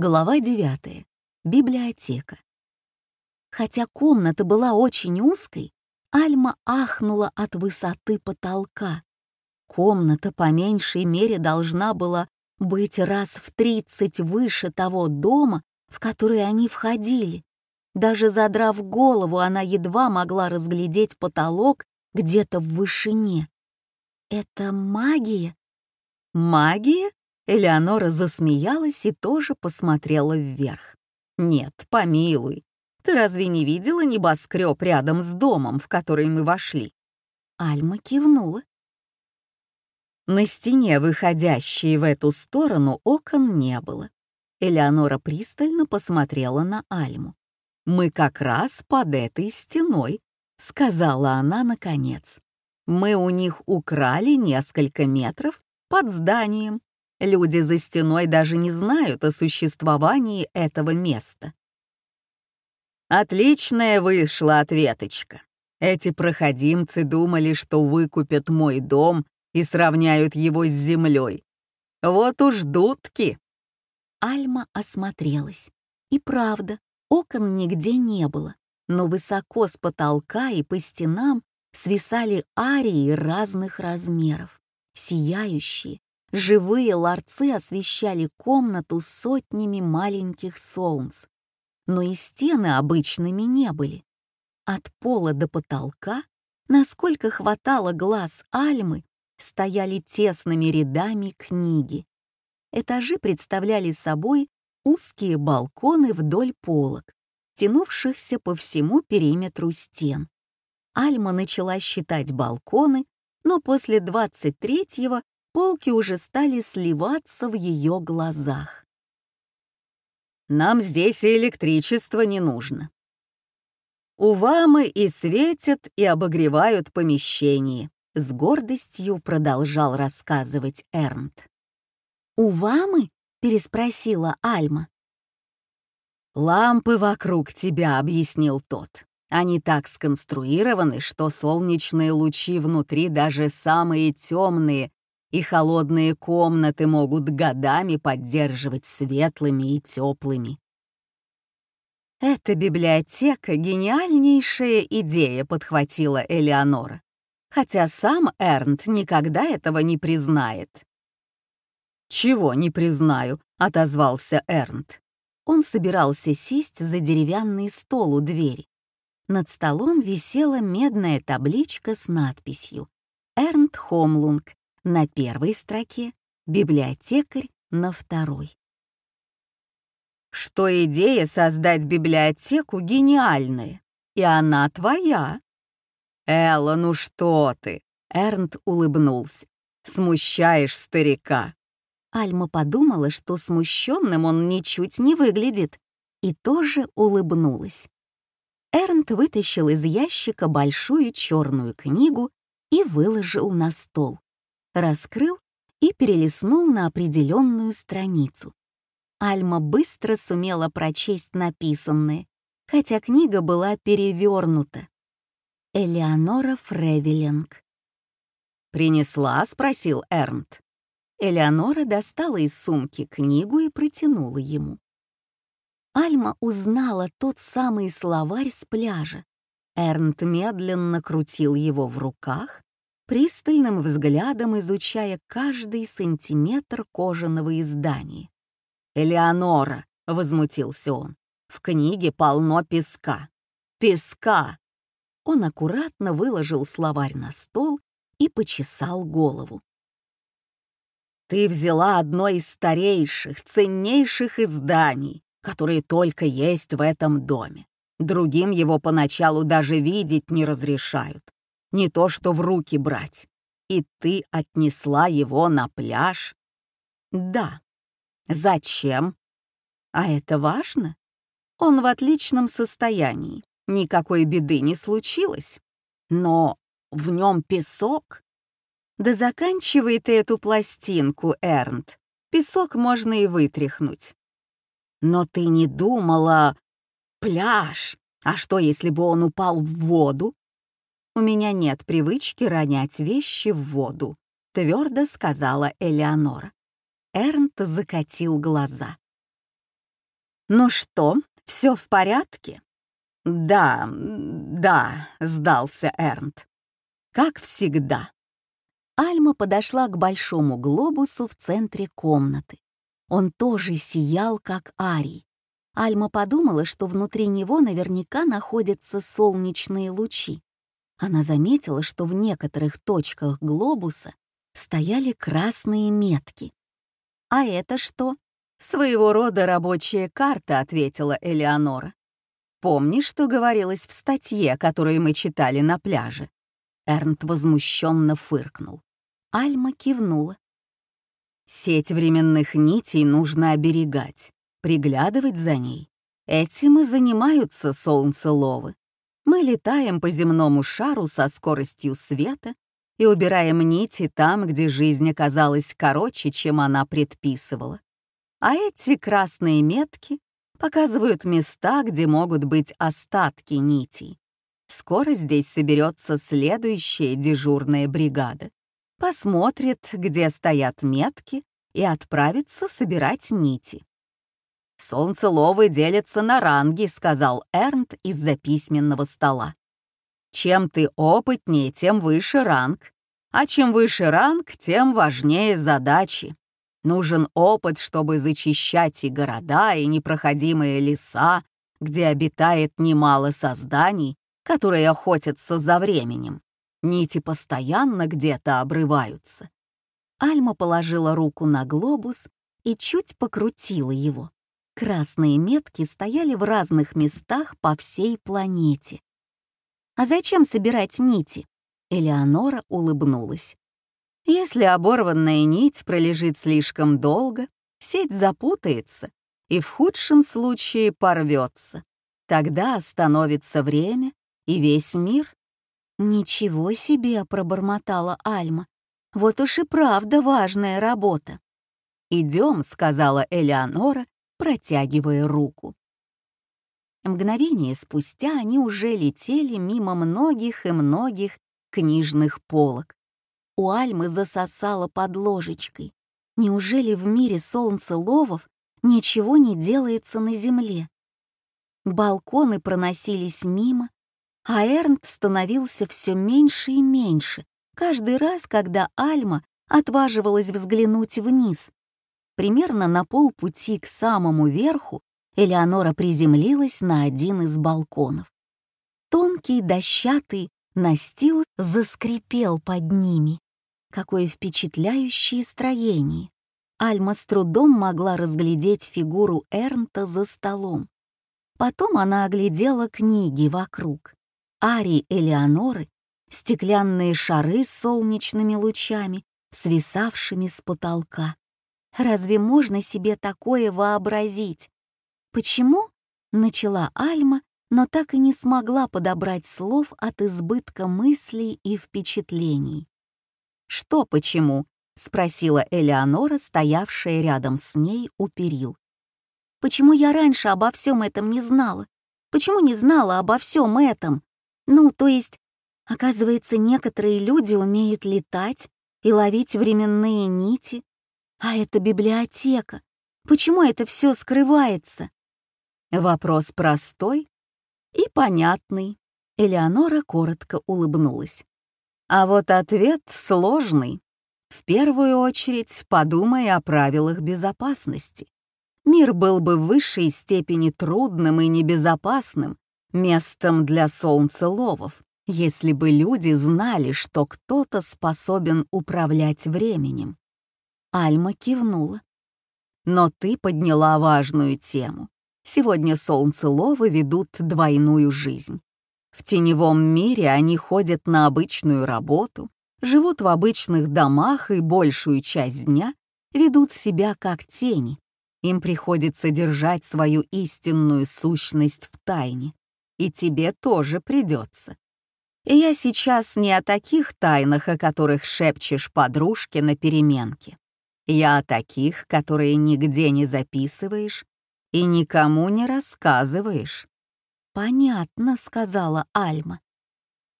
Глава 9. Библиотека. Хотя комната была очень узкой, Альма ахнула от высоты потолка. Комната по меньшей мере должна была быть раз в тридцать выше того дома, в который они входили. Даже задрав голову, она едва могла разглядеть потолок где-то в вышине. «Это магия?» «Магия?» Элеонора засмеялась и тоже посмотрела вверх. «Нет, помилуй, ты разве не видела небоскреб рядом с домом, в который мы вошли?» Альма кивнула. На стене, выходящей в эту сторону, окон не было. Элеонора пристально посмотрела на Альму. «Мы как раз под этой стеной», — сказала она наконец. «Мы у них украли несколько метров под зданием. Люди за стеной даже не знают о существовании этого места. Отличная вышла ответочка. Эти проходимцы думали, что выкупят мой дом и сравняют его с землей. Вот уж дудки. Альма осмотрелась. И правда, окон нигде не было, но высоко с потолка и по стенам свисали арии разных размеров, сияющие, Живые ларцы освещали комнату сотнями маленьких солнц, но и стены обычными не были. От пола до потолка, насколько хватало глаз Альмы, стояли тесными рядами книги. Этажи представляли собой узкие балконы вдоль полок, тянувшихся по всему периметру стен. Альма начала считать балконы, но после двадцать третьего полки уже стали сливаться в ее глазах. «Нам здесь и электричество не нужно. Увамы и светят, и обогревают помещение», — с гордостью продолжал рассказывать Эрнт. «Увамы?» — переспросила Альма. «Лампы вокруг тебя», — объяснил тот. Они так сконструированы, что солнечные лучи внутри даже самые темные и холодные комнаты могут годами поддерживать светлыми и теплыми. «Эта библиотека — гениальнейшая идея», — подхватила Элеонора, хотя сам Эрнт никогда этого не признает. «Чего не признаю?» — отозвался Эрнт. Он собирался сесть за деревянный стол у двери. Над столом висела медная табличка с надписью «Эрнт Хомлунг, на первой строке, библиотекарь на второй. Что идея создать библиотеку гениальная, и она твоя. Элла, ну что ты? Эрнт улыбнулся. Смущаешь старика. Альма подумала, что смущенным он ничуть не выглядит, и тоже улыбнулась. Эрнт вытащил из ящика большую черную книгу и выложил на стол раскрыл и перелистнул на определенную страницу. Альма быстро сумела прочесть написанное, хотя книга была перевернута. Элеонора Фревеленг. «Принесла?» — спросил Эрнт. Элеонора достала из сумки книгу и протянула ему. Альма узнала тот самый словарь с пляжа. Эрнт медленно крутил его в руках, пристальным взглядом изучая каждый сантиметр кожаного издания. «Элеонора!» — возмутился он. «В книге полно песка. Песка!» Он аккуратно выложил словарь на стол и почесал голову. «Ты взяла одно из старейших, ценнейших изданий, которые только есть в этом доме. Другим его поначалу даже видеть не разрешают не то что в руки брать. И ты отнесла его на пляж? Да. Зачем? А это важно? Он в отличном состоянии, никакой беды не случилось. Но в нем песок. Да заканчивай ты эту пластинку, Эрнт. Песок можно и вытряхнуть. Но ты не думала... Пляж! А что, если бы он упал в воду? У меня нет привычки ронять вещи в воду», — твердо сказала Элеонора. Эрнт закатил глаза. «Ну что, все в порядке?» «Да, да», — сдался Эрнт. «Как всегда». Альма подошла к большому глобусу в центре комнаты. Он тоже сиял, как Арий. Альма подумала, что внутри него наверняка находятся солнечные лучи. Она заметила, что в некоторых точках глобуса стояли красные метки. «А это что?» «Своего рода рабочая карта», — ответила Элеонора. «Помнишь, что говорилось в статье, которую мы читали на пляже?» Эрнт возмущенно фыркнул. Альма кивнула. Сеть временных нитей нужно оберегать, приглядывать за ней. Этим и занимаются солнцеловы. Мы летаем по земному шару со скоростью света и убираем нити там, где жизнь оказалась короче, чем она предписывала. А эти красные метки показывают места, где могут быть остатки нитей. Скоро здесь соберется следующая дежурная бригада. Посмотрит, где стоят метки, и отправится собирать нити. «Солнцеловы делятся на ранги», — сказал Эрнт из-за письменного стола. «Чем ты опытнее, тем выше ранг. А чем выше ранг, тем важнее задачи. Нужен опыт, чтобы зачищать и города, и непроходимые леса, где обитает немало созданий, которые охотятся за временем. Нити постоянно где-то обрываются. Альма положила руку на глобус и чуть покрутила его. Красные метки стояли в разных местах по всей планете. «А зачем собирать нити?» Элеонора улыбнулась. Если оборванная нить пролежит слишком долго, сеть запутается и в худшем случае порвется. Тогда остановится время и весь мир. «Ничего себе!» — пробормотала Альма. «Вот уж и правда важная работа». «Идем», — сказала Элеонора, протягивая руку. Мгновение спустя они уже летели мимо многих и многих книжных полок. У Альмы засосало под ложечкой. Неужели в мире солнцеловов ничего не делается на земле? Балконы проносились мимо, а Эрнт становился все меньше и меньше, каждый раз, когда Альма отваживалась взглянуть вниз. Примерно на полпути к самому верху Элеонора приземлилась на один из балконов. Тонкий дощатый настил заскрипел под ними. Какое впечатляющее строение! Альма с трудом могла разглядеть фигуру Эрнта за столом. Потом она оглядела книги вокруг. Ари Элеоноры, стеклянные шары с солнечными лучами, свисавшими с потолка. Разве можно себе такое вообразить? Почему? Начала Альма, но так и не смогла подобрать слов от избытка мыслей и впечатлений. «Что почему?» — спросила Элеонора, стоявшая рядом с ней у перил. «Почему я раньше обо всем этом не знала? Почему не знала обо всем этом? Ну, то есть, оказывается, некоторые люди умеют летать и ловить временные нити. А это библиотека. Почему это все скрывается?» Вопрос простой и понятный. Элеонора коротко улыбнулась. А вот ответ сложный. В первую очередь подумай о правилах безопасности. Мир был бы в высшей степени трудным и небезопасным местом для солнцеловов, если бы люди знали, что кто-то способен управлять временем. Альма кивнула. Но ты подняла важную тему. Сегодня солнцеловы ведут двойную жизнь. В теневом мире они ходят на обычную работу, живут в обычных домах и большую часть дня ведут себя как тени. Им приходится держать свою истинную сущность в тайне. И тебе тоже придется. Я сейчас не о таких тайнах, о которых шепчешь подружке на переменке. Я о таких, которые нигде не записываешь и никому не рассказываешь. «Понятно», — сказала Альма.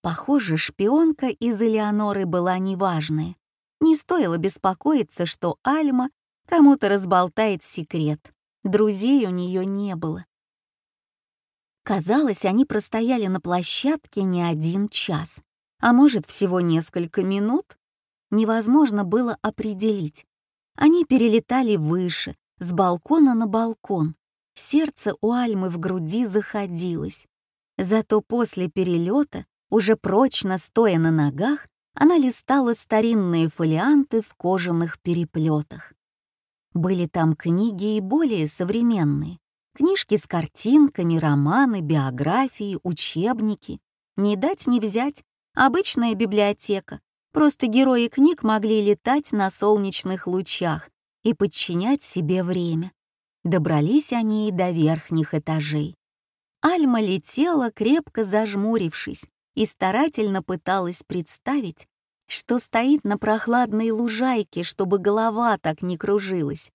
Похоже, шпионка из Элеоноры была неважная. Не стоило беспокоиться, что Альма кому-то разболтает секрет. Друзей у нее не было. Казалось, они простояли на площадке не один час, а может, всего несколько минут. Невозможно было определить. Они перелетали выше, с балкона на балкон. Сердце у Альмы в груди заходилось. Зато после перелета, уже прочно стоя на ногах, она листала старинные фолианты в кожаных переплетах. Были там книги и более современные. Книжки с картинками, романы, биографии, учебники. Не дать не взять. Обычная библиотека. Просто герои книг могли летать на солнечных лучах и подчинять себе время. Добрались они и до верхних этажей. Альма летела, крепко зажмурившись, и старательно пыталась представить, что стоит на прохладной лужайке, чтобы голова так не кружилась.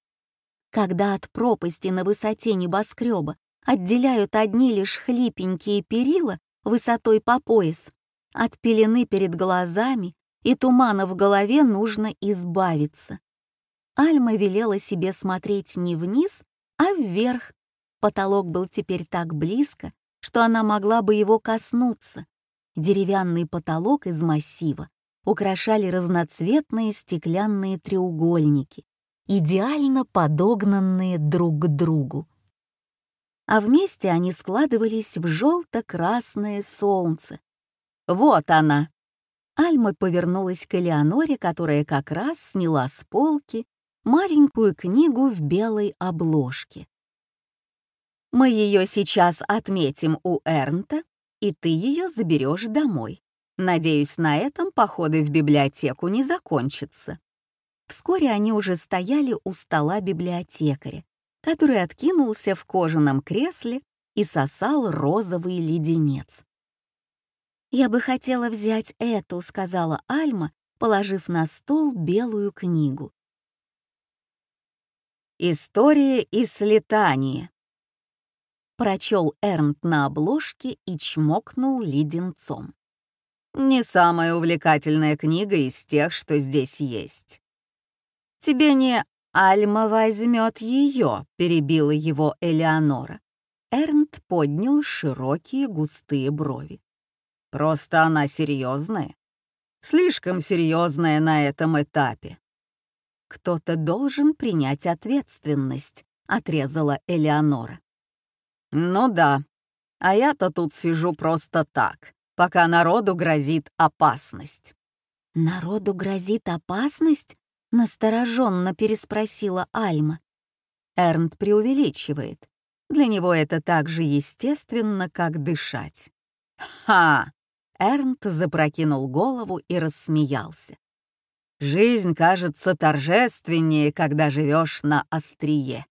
Когда от пропасти на высоте небоскреба отделяют одни лишь хлипенькие перила высотой по пояс, от пелены перед глазами и тумана в голове нужно избавиться. Альма велела себе смотреть не вниз, а вверх. Потолок был теперь так близко, что она могла бы его коснуться. Деревянный потолок из массива украшали разноцветные стеклянные треугольники, идеально подогнанные друг к другу. А вместе они складывались в желто-красное солнце. Вот она! Альма повернулась к Элеоноре, которая как раз сняла с полки маленькую книгу в белой обложке. «Мы ее сейчас отметим у Эрнта, и ты ее заберешь домой. Надеюсь, на этом походы в библиотеку не закончатся». Вскоре они уже стояли у стола библиотекаря, который откинулся в кожаном кресле и сосал розовый леденец. «Я бы хотела взять эту», — сказала Альма, положив на стол белую книгу. «История из слетания», — прочел Эрнт на обложке и чмокнул леденцом. «Не самая увлекательная книга из тех, что здесь есть. «Тебе не Альма возьмет ее», — перебила его Элеонора. Эрнт поднял широкие густые брови. «Просто она серьезная. Слишком серьезная на этом этапе». «Кто-то должен принять ответственность», — отрезала Элеонора. «Ну да, а я-то тут сижу просто так, пока народу грозит опасность». «Народу грозит опасность?» Настороженно переспросила Альма. Эрнт преувеличивает. Для него это так же естественно, как дышать. «Ха!» Эрнт запрокинул голову и рассмеялся. «Жизнь кажется торжественнее, когда живешь на острие».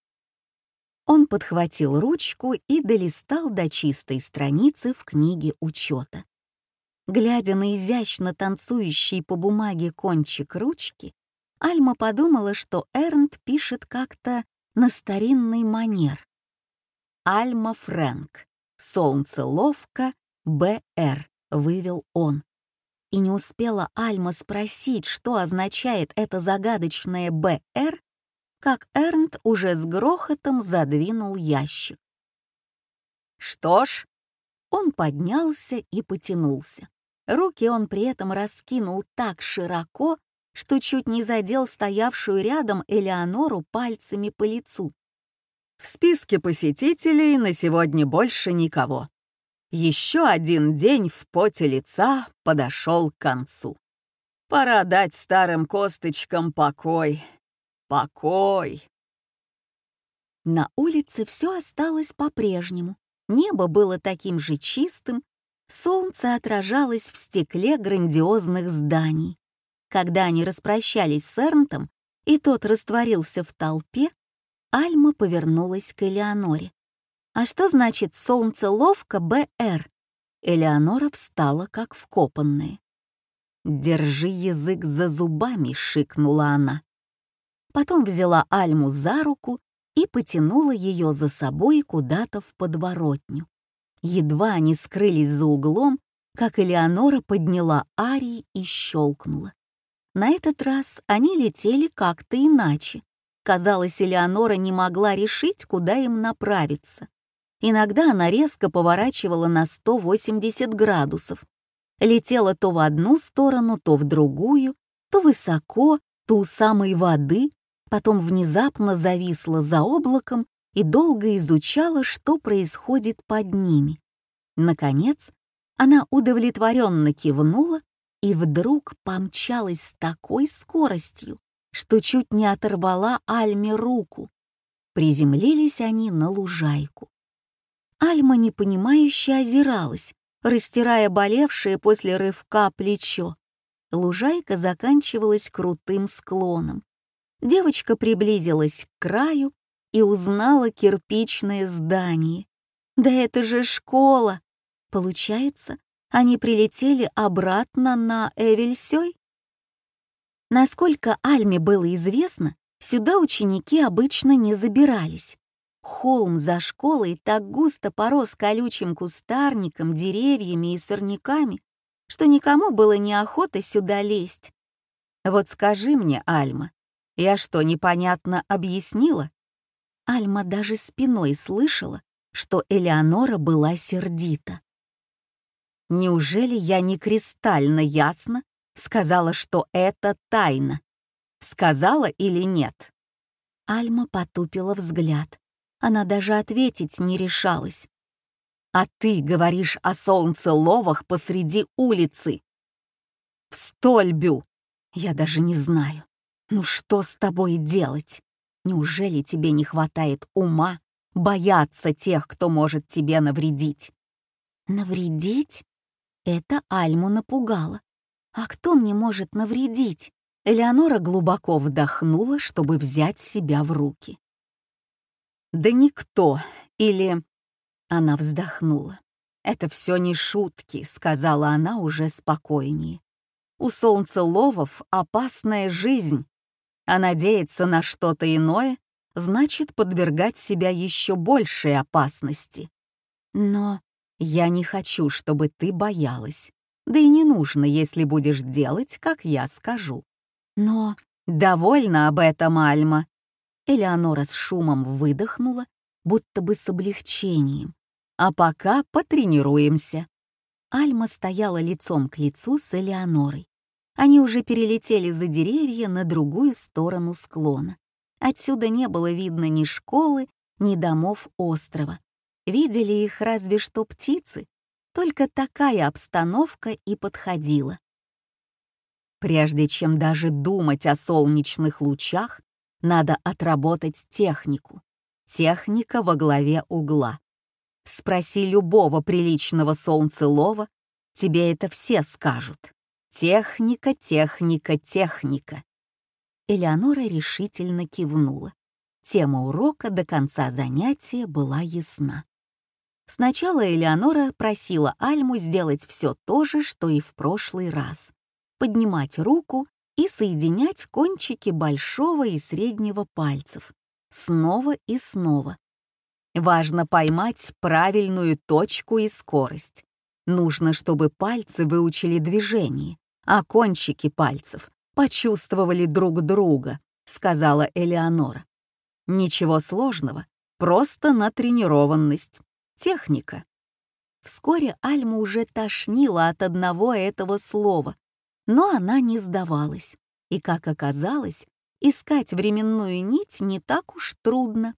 Он подхватил ручку и долистал до чистой страницы в книге учета. Глядя на изящно танцующий по бумаге кончик ручки, Альма подумала, что Эрнт пишет как-то на старинный манер. «Альма Фрэнк, солнцеловка, Б.Р.» — вывел он. И не успела Альма спросить, что означает это загадочное «Б.Р., как Эрнт уже с грохотом задвинул ящик. «Что ж?» Он поднялся и потянулся. Руки он при этом раскинул так широко, что чуть не задел стоявшую рядом Элеонору пальцами по лицу. В списке посетителей на сегодня больше никого. Еще один день в поте лица подошел к концу. Пора дать старым косточкам покой. Покой. На улице все осталось по-прежнему. Небо было таким же чистым, солнце отражалось в стекле грандиозных зданий. Когда они распрощались с Эрнтом, и тот растворился в толпе, Альма повернулась к Элеоноре. «А что значит солнцеловка БР?» Элеонора встала, как вкопанная. «Держи язык за зубами», — шикнула она. Потом взяла Альму за руку и потянула ее за собой куда-то в подворотню. Едва они скрылись за углом, как Элеонора подняла Арии и щелкнула. На этот раз они летели как-то иначе. Казалось, Элеонора не могла решить, куда им направиться. Иногда она резко поворачивала на 180 градусов. Летела то в одну сторону, то в другую, то высоко, то у самой воды, потом внезапно зависла за облаком и долго изучала, что происходит под ними. Наконец, она удовлетворенно кивнула и вдруг помчалась с такой скоростью, что чуть не оторвала Альме руку. Приземлились они на лужайку. Альма непонимающе озиралась, растирая болевшее после рывка плечо. Лужайка заканчивалась крутым склоном. Девочка приблизилась к краю и узнала кирпичное здание. «Да это же школа!» Получается, они прилетели обратно на Эвельсёй? Насколько Альме было известно, сюда ученики обычно не забирались. Холм за школой так густо порос колючим кустарником, деревьями и сорняками, что никому было неохота сюда лезть. Вот скажи мне, Альма, я что, непонятно объяснила? Альма даже спиной слышала, что Элеонора была сердита. Неужели я не кристально ясно сказала, что это тайна? Сказала или нет? Альма потупила взгляд. Она даже ответить не решалась. «А ты говоришь о солнцеловах посреди улицы!» «В стольбю!» «Я даже не знаю. Ну что с тобой делать? Неужели тебе не хватает ума бояться тех, кто может тебе навредить?» «Навредить?» Это Альму напугало. «А кто мне может навредить?» Элеонора глубоко вдохнула, чтобы взять себя в руки. «Да никто. Или...» Она вздохнула. «Это все не шутки», — сказала она уже спокойнее. «У солнцеловов опасная жизнь, а надеяться на что-то иное значит подвергать себя еще большей опасности. Но я не хочу, чтобы ты боялась. Да и не нужно, если будешь делать, как я скажу. Но довольна об этом, Альма. Элеонора с шумом выдохнула, будто бы с облегчением. А пока потренируемся. Альма стояла лицом к лицу с Элеонорой. Они уже перелетели за деревья на другую сторону склона. Отсюда не было видно ни школы, ни домов острова. Видели их разве что птицы, только такая обстановка и подходила. Прежде чем даже думать о солнечных лучах, надо отработать технику. Техника во главе угла. Спроси любого приличного солнцелова, тебе это все скажут. Техника, техника, техника. Элеонора решительно кивнула. Тема урока до конца занятия была ясна. Сначала Элеонора просила Альму сделать все то же, что и в прошлый раз. Поднимать руку и соединять кончики большого и среднего пальцев. Снова и снова. Важно поймать правильную точку и скорость. Нужно, чтобы пальцы выучили движение, а кончики пальцев почувствовали друг друга, сказала Элеонора. Ничего сложного, просто натренированность техника. Вскоре Альма уже тошнила от одного этого слова, но она не сдавалась. И, как оказалось, искать временную нить не так уж трудно.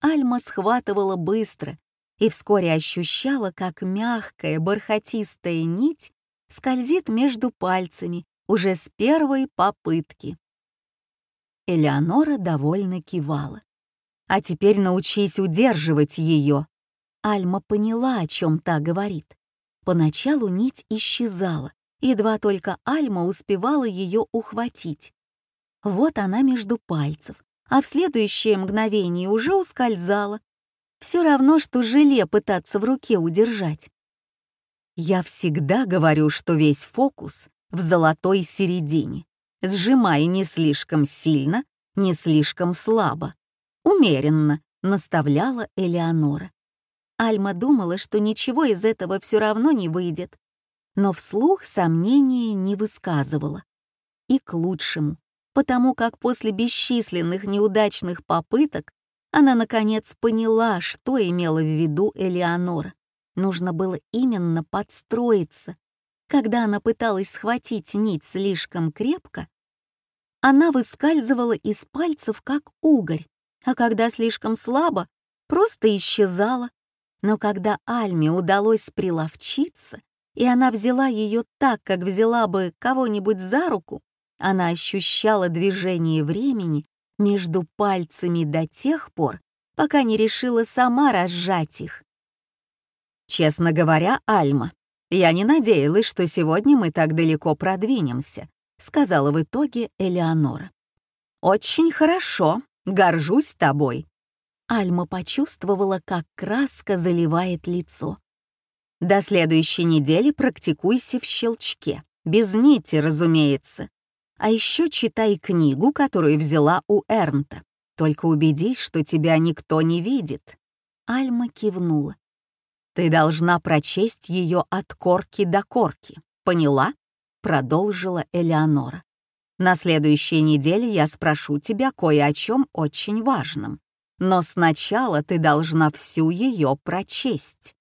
Альма схватывала быстро и вскоре ощущала, как мягкая бархатистая нить скользит между пальцами уже с первой попытки. Элеонора довольно кивала. «А теперь научись удерживать ее», Альма поняла, о чем та говорит. Поначалу нить исчезала, едва только Альма успевала ее ухватить. Вот она между пальцев, а в следующее мгновение уже ускользала. Все равно, что желе пытаться в руке удержать. Я всегда говорю, что весь фокус в золотой середине. Сжимай не слишком сильно, не слишком слабо. Умеренно, наставляла Элеонора. Альма думала, что ничего из этого все равно не выйдет, но вслух сомнения не высказывала. И к лучшему. потому как после бесчисленных неудачных попыток она, наконец, поняла, что имела в виду Элеонора. Нужно было именно подстроиться. Когда она пыталась схватить нить слишком крепко, она выскальзывала из пальцев, как угорь, а когда слишком слабо, просто исчезала. Но когда Альме удалось приловчиться, и она взяла ее так, как взяла бы кого-нибудь за руку, она ощущала движение времени между пальцами до тех пор, пока не решила сама разжать их. Честно говоря, Альма, я не надеялась, что сегодня мы так далеко продвинемся, сказала в итоге Элеонора. Очень хорошо, горжусь тобой. Альма почувствовала, как краска заливает лицо. До следующей недели практикуйся в щелчке. Без нити, разумеется. А еще читай книгу, которую взяла у Эрнта. Только убедись, что тебя никто не видит». Альма кивнула. «Ты должна прочесть ее от корки до корки. Поняла?» — продолжила Элеонора. «На следующей неделе я спрошу тебя кое о чем очень важном. Но сначала ты должна всю ее прочесть».